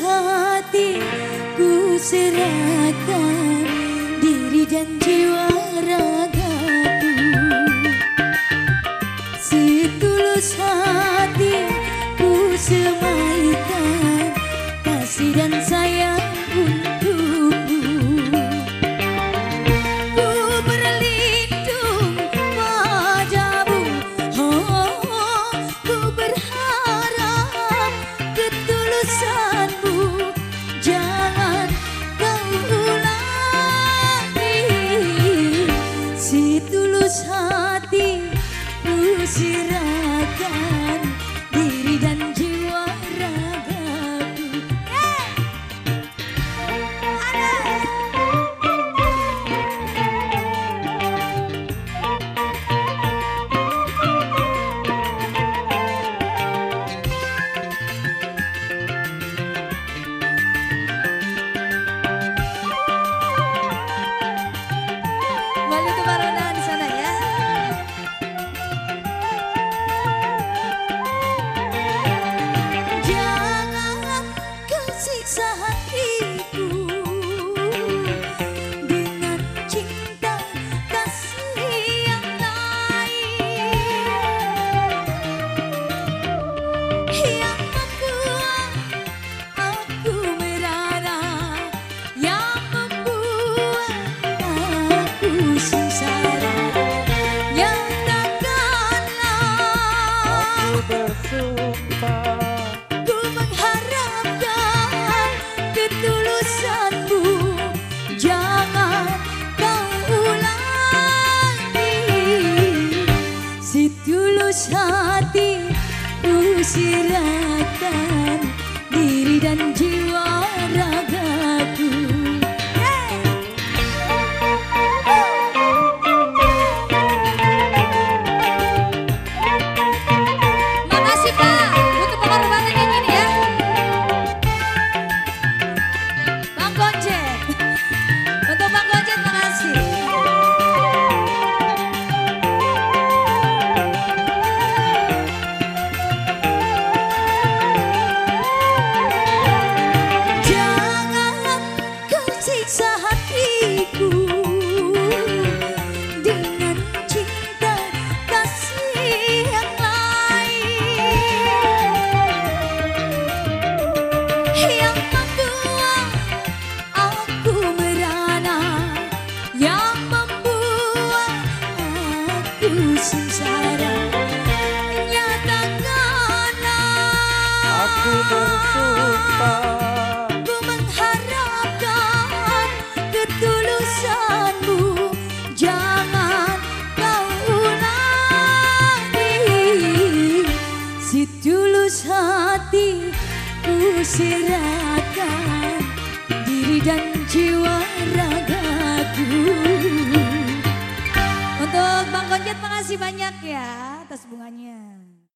tulus serahkan diri dan jiwa ragaku. Setulus hatiku semaikan kasih dan sayang. 自在 Diri dan jiwa ragaku. Untuk Bang Konjet makasih banyak ya atas bunganya